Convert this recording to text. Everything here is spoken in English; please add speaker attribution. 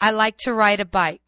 Speaker 1: I like to ride a bike.